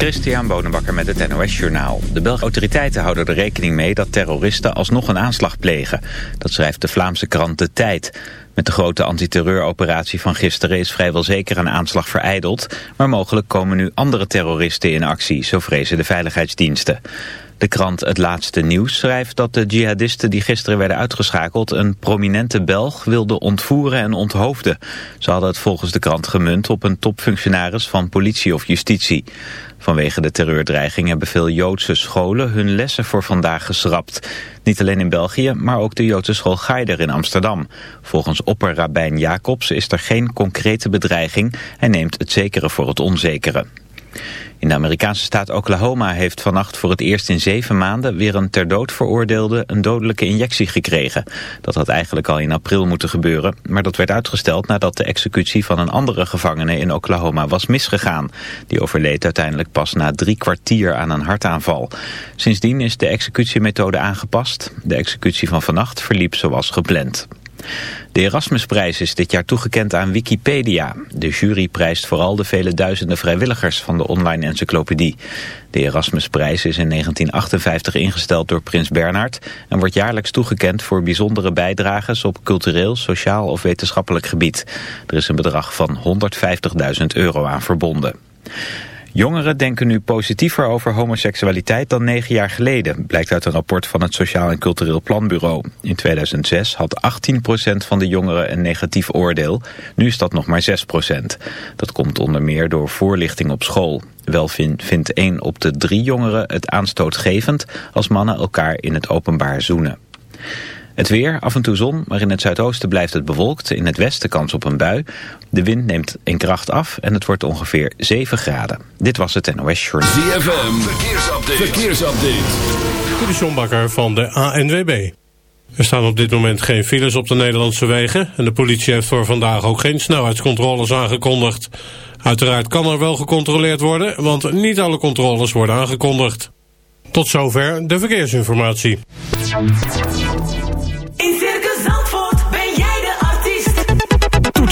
Christian Bonenbakker met het NOS Journaal. De Belgische autoriteiten houden er rekening mee dat terroristen alsnog een aanslag plegen. Dat schrijft de Vlaamse krant De Tijd. Met de grote antiterreuroperatie van gisteren is vrijwel zeker een aanslag vereideld. Maar mogelijk komen nu andere terroristen in actie, zo vrezen de veiligheidsdiensten. De krant Het Laatste Nieuws schrijft dat de jihadisten die gisteren werden uitgeschakeld een prominente Belg wilden ontvoeren en onthoofden. Ze hadden het volgens de krant gemunt op een topfunctionaris van politie of justitie. Vanwege de terreurdreiging hebben veel Joodse scholen hun lessen voor vandaag geschrapt. Niet alleen in België, maar ook de Joodse school Geider in Amsterdam. Volgens opperrabijn Jacobs is er geen concrete bedreiging. Hij neemt het zekere voor het onzekere. In de Amerikaanse staat Oklahoma heeft vannacht voor het eerst in zeven maanden weer een ter dood veroordeelde een dodelijke injectie gekregen. Dat had eigenlijk al in april moeten gebeuren, maar dat werd uitgesteld nadat de executie van een andere gevangene in Oklahoma was misgegaan. Die overleed uiteindelijk pas na drie kwartier aan een hartaanval. Sindsdien is de executiemethode aangepast. De executie van vannacht verliep zoals gepland. De Erasmusprijs is dit jaar toegekend aan Wikipedia. De jury prijst vooral de vele duizenden vrijwilligers van de online encyclopedie. De Erasmusprijs is in 1958 ingesteld door prins Bernhard... en wordt jaarlijks toegekend voor bijzondere bijdrages op cultureel, sociaal of wetenschappelijk gebied. Er is een bedrag van 150.000 euro aan verbonden. Jongeren denken nu positiever over homoseksualiteit dan negen jaar geleden, blijkt uit een rapport van het Sociaal en Cultureel Planbureau. In 2006 had 18% van de jongeren een negatief oordeel, nu is dat nog maar 6%. Dat komt onder meer door voorlichting op school. Wel vindt 1 op de drie jongeren het aanstootgevend als mannen elkaar in het openbaar zoenen. Het weer, af en toe zon, maar in het zuidoosten blijft het bewolkt. In het westen kans op een bui. De wind neemt in kracht af en het wordt ongeveer 7 graden. Dit was het NOS Journal. ZFM, verkeersupdate. verkeersupdate. De Bakker van de ANWB. Er staan op dit moment geen files op de Nederlandse wegen... en de politie heeft voor vandaag ook geen snelheidscontroles aangekondigd. Uiteraard kan er wel gecontroleerd worden... want niet alle controles worden aangekondigd. Tot zover de verkeersinformatie.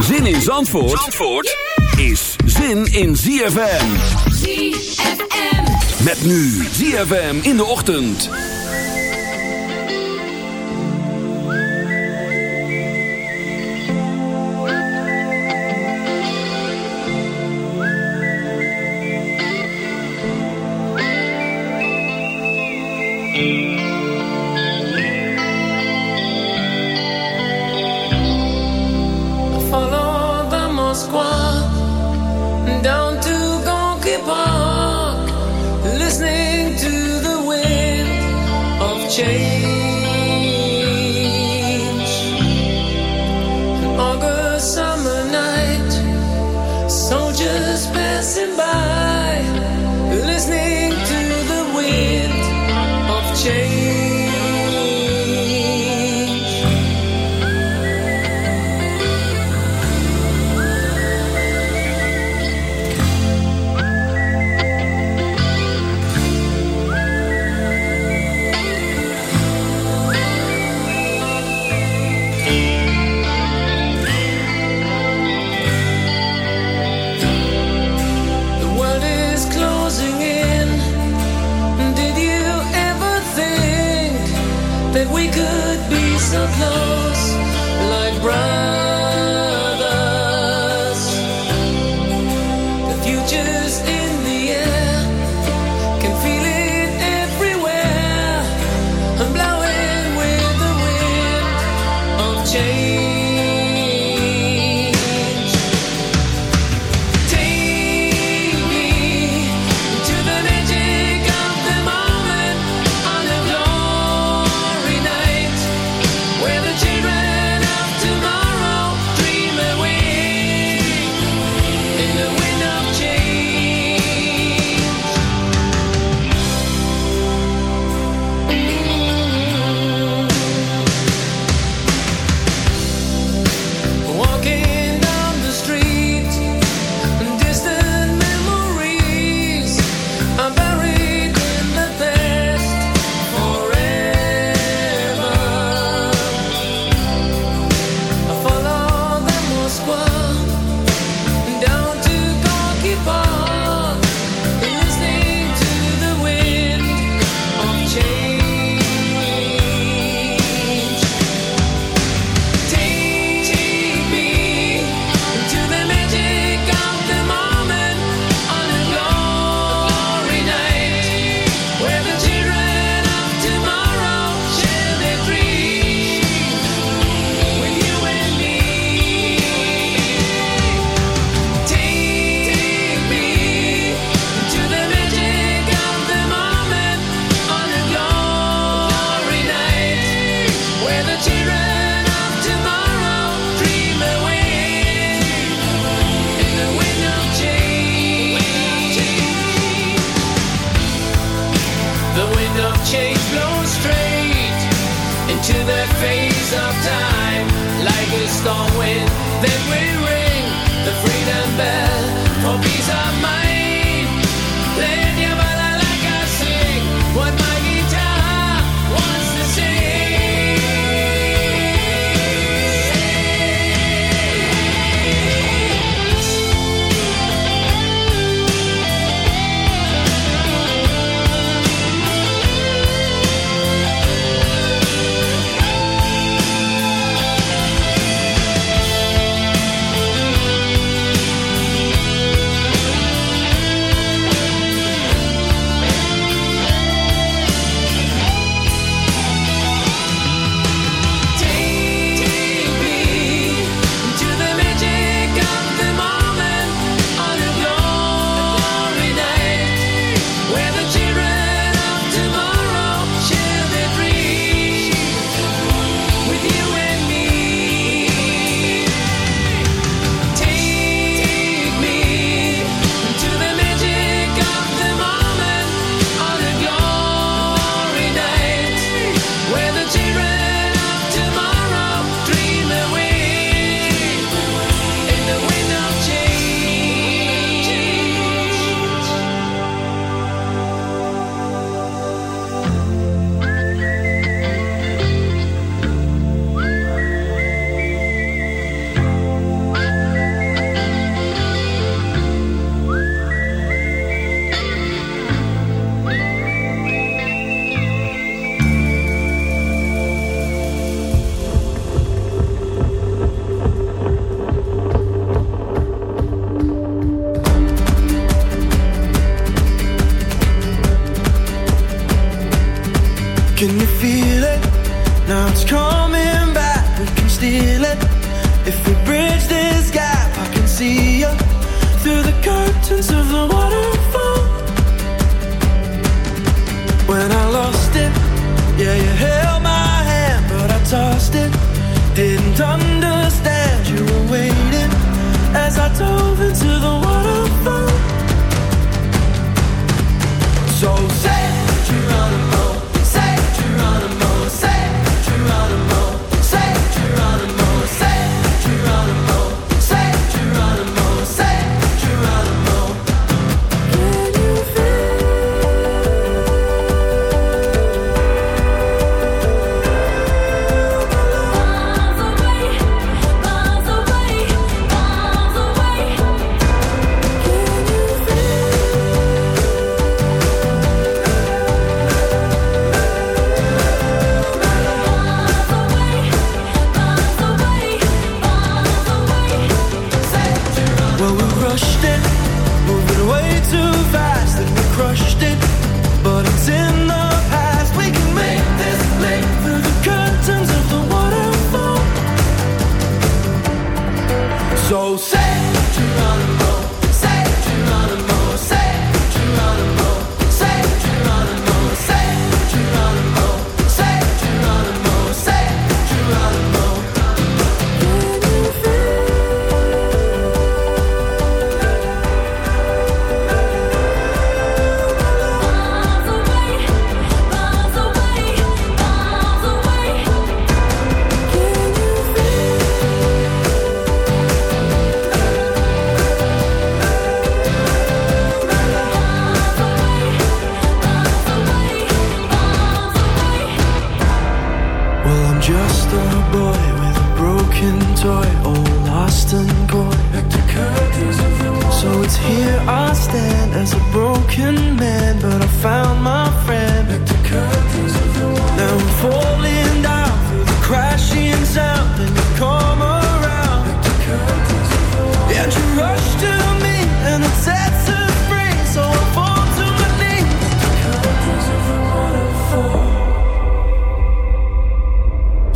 Zin in Zandvoort? Zandvoort? is zin in ZFM. ZFM. Met nu ZFM in de ochtend. Wind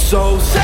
So say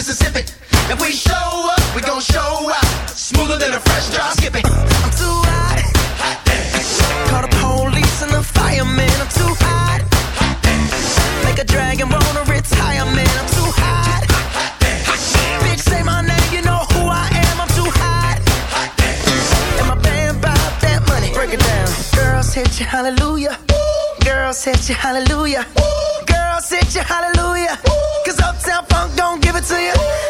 Mississippi. If we show up, we gon' show out. Smoother than a fresh drop skipping. I'm too hot. Call the police and the fireman. I'm too hot. Make a dragon wanna retire, man. I'm too hot. Bitch, say my name, you know who I am. I'm too hot. And my band bought that money. Break it down. Girls hit you, hallelujah. Girls hit you, hallelujah. Girls hit you, hallelujah. Cause Uptown Funk don't give it to you.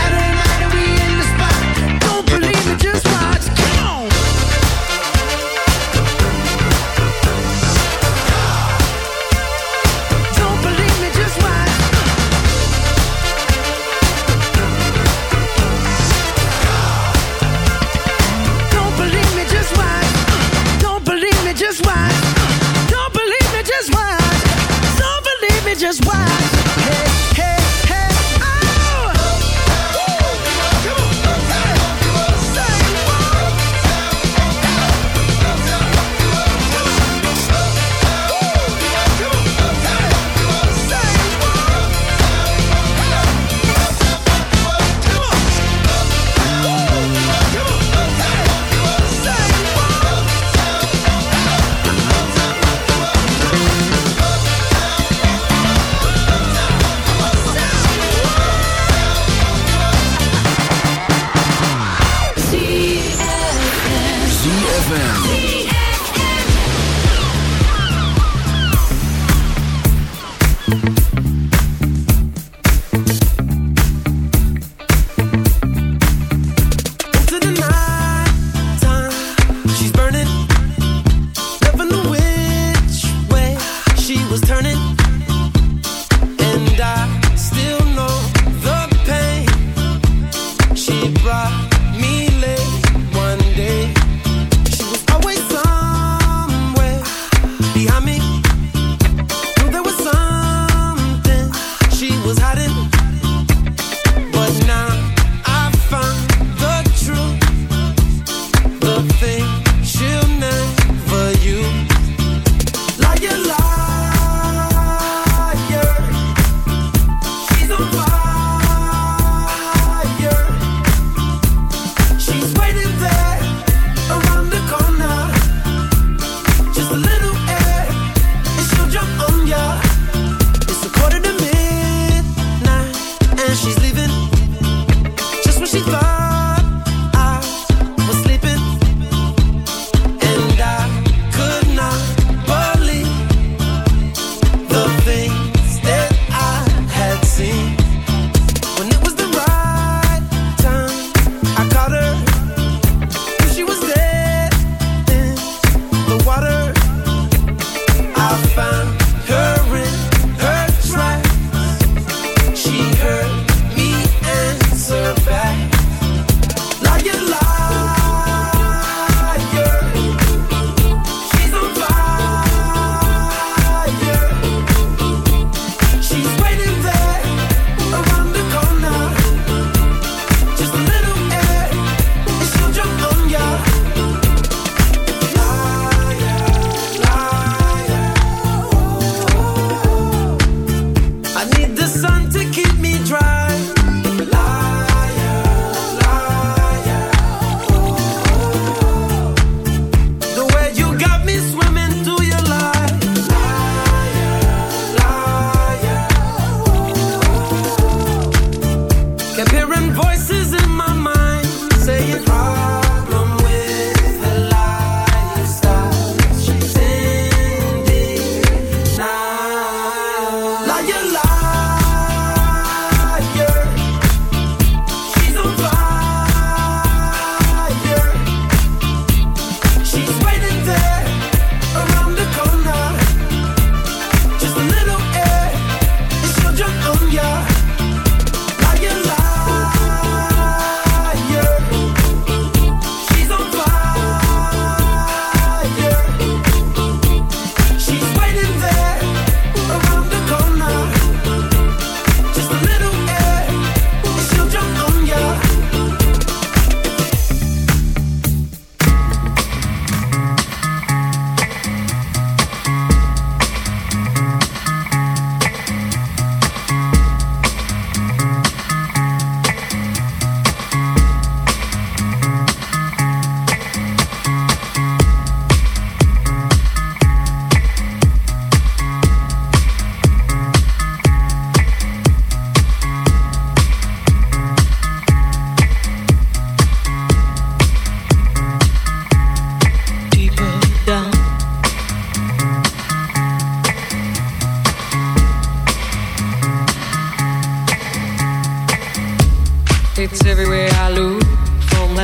ZFM.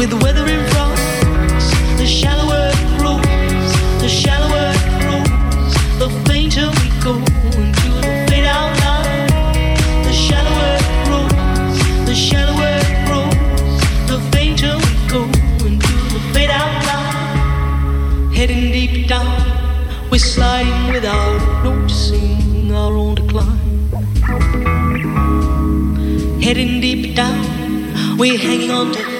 with the weather. The shallower it grows, the shallower it grows, the fainter we go into the fade out line. The shallower it grows, the shallower it grows, the fainter we go into the fade out line. Heading deep down, we're sliding without noticing our own decline. Heading deep down, we're hanging on to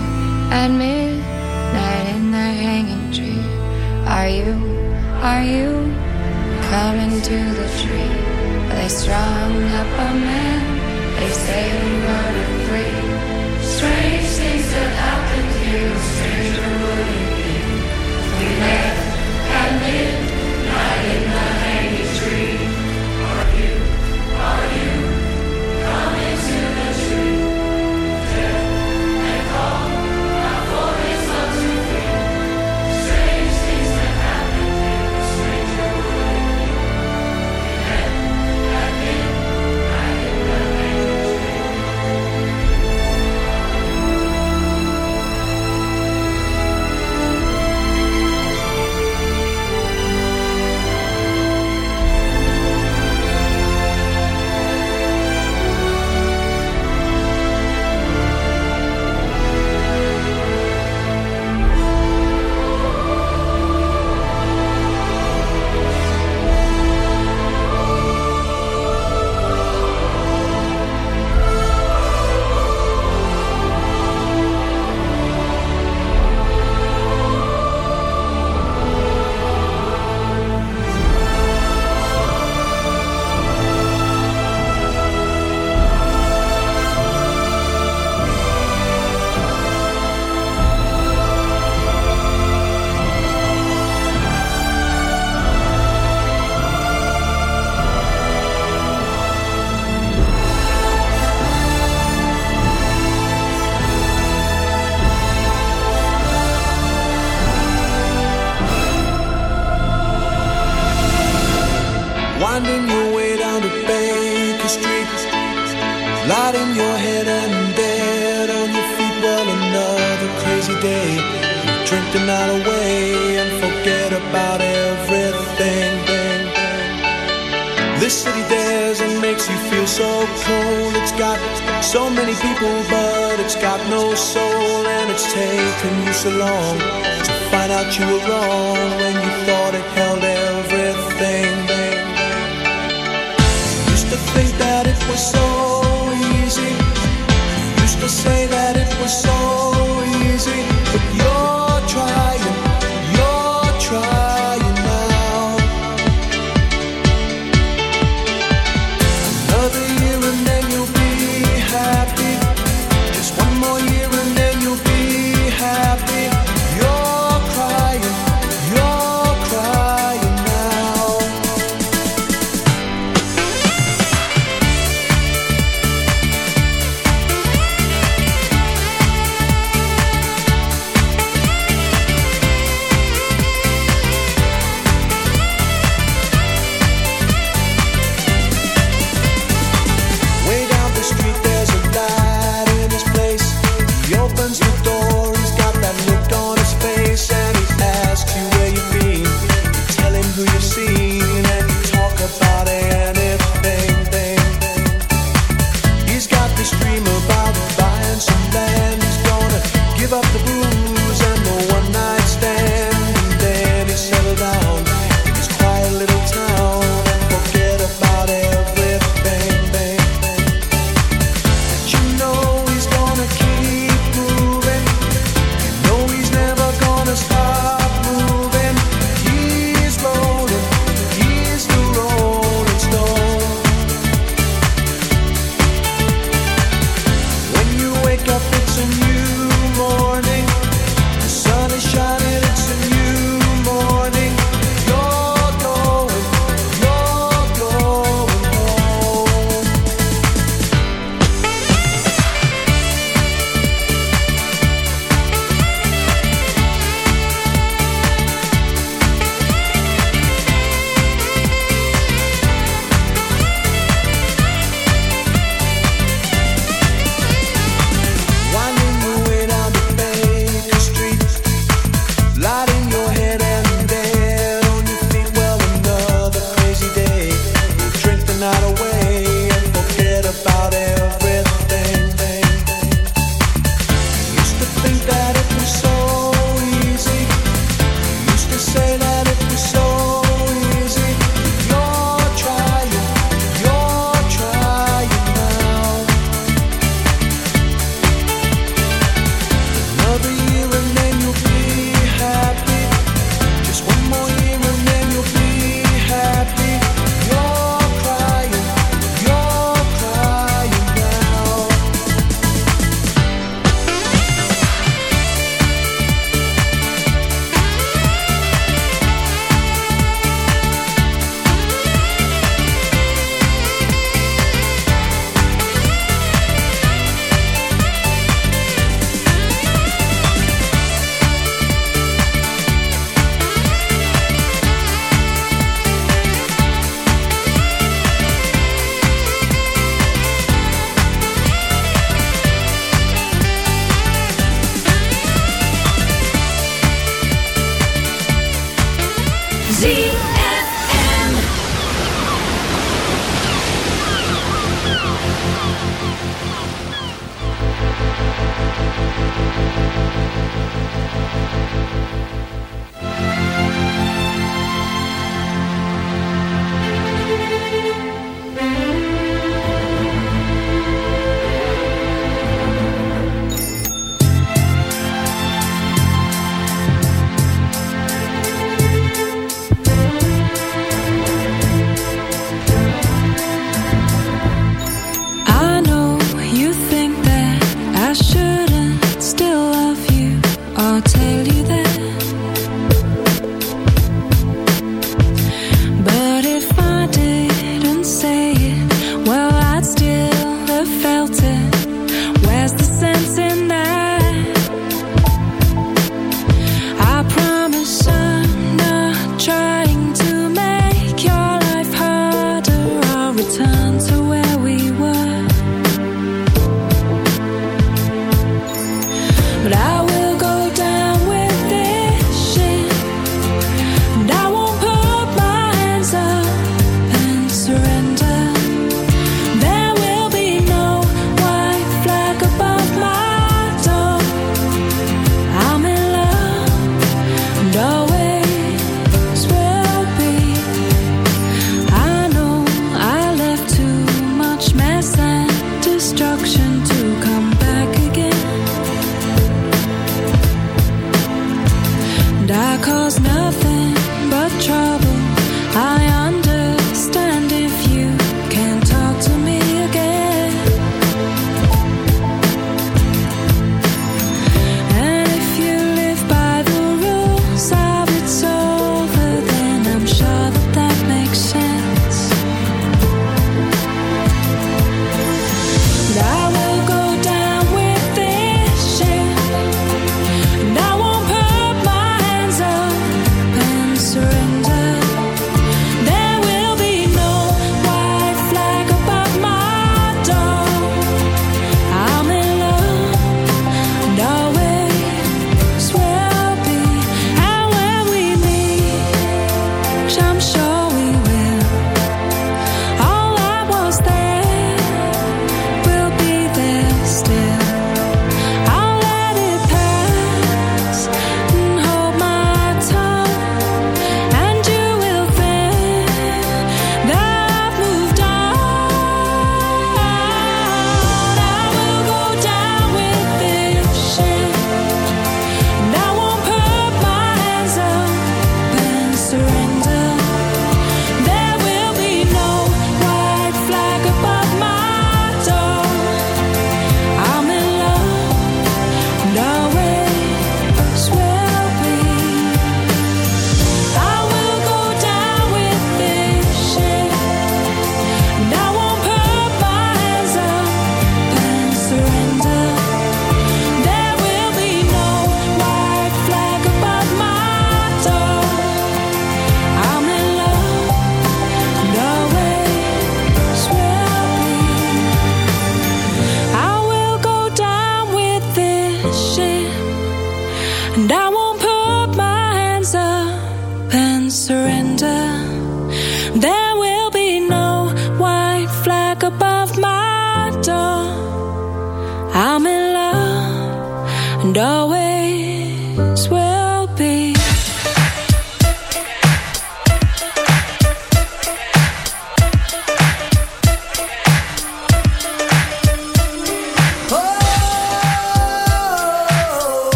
at midnight in the hanging tree. Are you, are you coming to the tree they strung up a man? They say we murdered three. Strange things that happen here, stranger would it be we met at midnight in the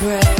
gray